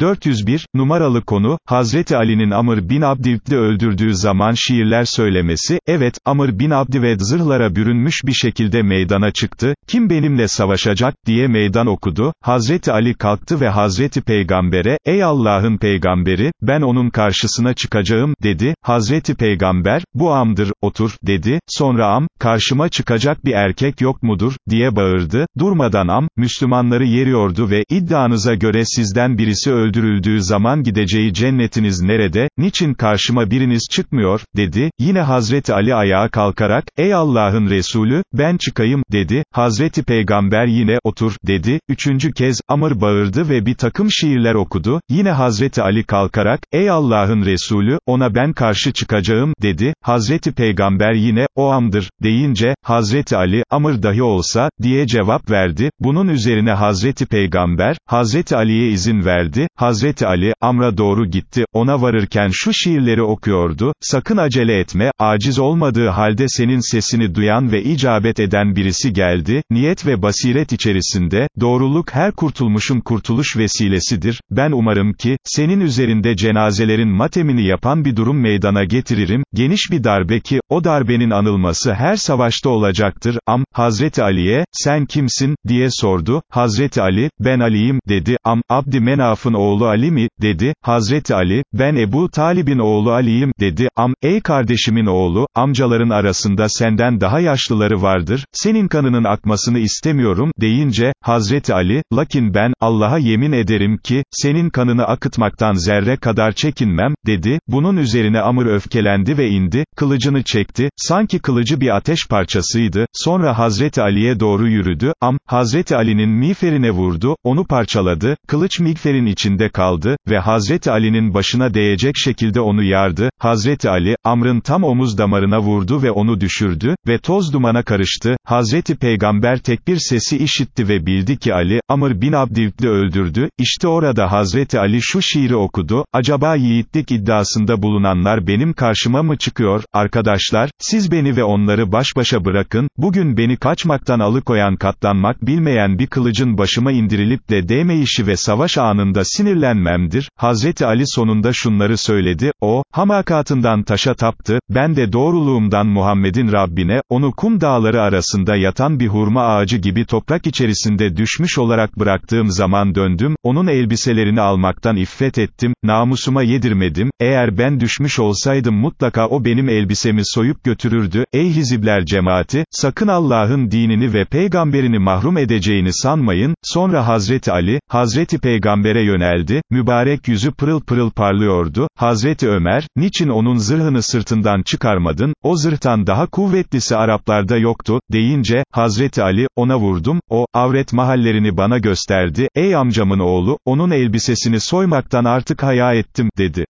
401, numaralı konu, Hazreti Ali'nin Amr bin Abdivd'i öldürdüğü zaman şiirler söylemesi, evet, Amr bin Abdived zırhlara bürünmüş bir şekilde meydana çıktı, kim benimle savaşacak, diye meydan okudu, Hazreti Ali kalktı ve Hazreti Peygamber'e, ey Allah'ın peygamberi, ben onun karşısına çıkacağım, dedi, Hazreti Peygamber, bu Am'dır, otur, dedi, sonra Am, karşıma çıkacak bir erkek yok mudur, diye bağırdı, durmadan Am, Müslümanları yeriyordu ve, iddianıza göre sizden birisi öldü, öldürüldüğü zaman gideceği cennetiniz nerede, niçin karşıma biriniz çıkmıyor, dedi, yine Hazreti Ali ayağa kalkarak, ey Allah'ın Resulü, ben çıkayım, dedi, Hazreti Peygamber yine, otur, dedi, üçüncü kez, Amr bağırdı ve bir takım şiirler okudu, yine Hazreti Ali kalkarak, ey Allah'ın Resulü, ona ben karşı çıkacağım, dedi, Hazreti Peygamber yine, o amdır, deyince, Hazreti Ali, Amr dahi olsa, diye cevap verdi, bunun üzerine Hazreti Peygamber, Hazreti Ali'ye izin verdi, Hazreti Ali, Amr'a doğru gitti, ona varırken şu şiirleri okuyordu, sakın acele etme, aciz olmadığı halde senin sesini duyan ve icabet eden birisi geldi, niyet ve basiret içerisinde, doğruluk her kurtulmuşun kurtuluş vesilesidir, ben umarım ki, senin üzerinde cenazelerin matemini yapan bir durum meydana getiririm, geniş bir darbe ki, o darbenin anılması her savaşta olacaktır, Am, Hazreti Ali'ye, sen kimsin, diye sordu, Hazreti Ali, ben Ali'yim, dedi, Am, Abdi Menaf'ın oğlu, oğlu Ali mi, dedi, Hazreti Ali, ben Ebu Talib'in oğlu Ali'yim, dedi, am, ey kardeşimin oğlu, amcaların arasında senden daha yaşlıları vardır, senin kanının akmasını istemiyorum, deyince, Hazreti Ali, lakin ben, Allah'a yemin ederim ki, senin kanını akıtmaktan zerre kadar çekinmem, dedi, bunun üzerine Amr öfkelendi ve indi, kılıcını çekti, sanki kılıcı bir ateş parçasıydı, sonra Hazreti Ali'ye doğru yürüdü, am, Hazreti Ali'nin miğferine vurdu, onu parçaladı, kılıç miğferin içinde içinde kaldı ve Hazreti Ali'nin başına değecek şekilde onu yardı, Hazreti Ali, Amr'ın tam omuz damarına vurdu ve onu düşürdü ve toz dumana karıştı, Hazreti Peygamber tekbir sesi işitti ve bildi ki Ali, Amr bin Abdivd'i öldürdü, işte orada Hazreti Ali şu şiiri okudu, acaba yiğitlik iddiasında bulunanlar benim karşıma mı çıkıyor, arkadaşlar, siz beni ve onları baş başa bırakın, bugün beni kaçmaktan alıkoyan katlanmak bilmeyen bir kılıcın başıma indirilip de değmeyişi ve savaş anında sinir sinirlenmemdir, Hazreti Ali sonunda şunları söyledi, o, hamakatından taşa taptı, ben de doğruluğumdan Muhammed'in Rabbine, onu kum dağları arasında yatan bir hurma ağacı gibi toprak içerisinde düşmüş olarak bıraktığım zaman döndüm, onun elbiselerini almaktan iffet ettim, namusuma yedirmedim, eğer ben düşmüş olsaydım mutlaka o benim elbisemi soyup götürürdü, ey hizibler cemaati, sakın Allah'ın dinini ve peygamberini mahrum edeceğini sanmayın, sonra Hazreti Ali, Hazreti Peygamber'e yöneldi, mübarek yüzü pırıl pırıl parlıyordu, Hazreti Ömer, niçin onun zırhını sırtından çıkarmadın, o zırhtan daha kuvvetlisi Araplarda yoktu, deyince, Hazreti Ali, ona vurdum, o, avret mahallerini bana gösterdi, ey amcamın oğlu, onun elbisesini soymaktan artık haya ettim, dedi.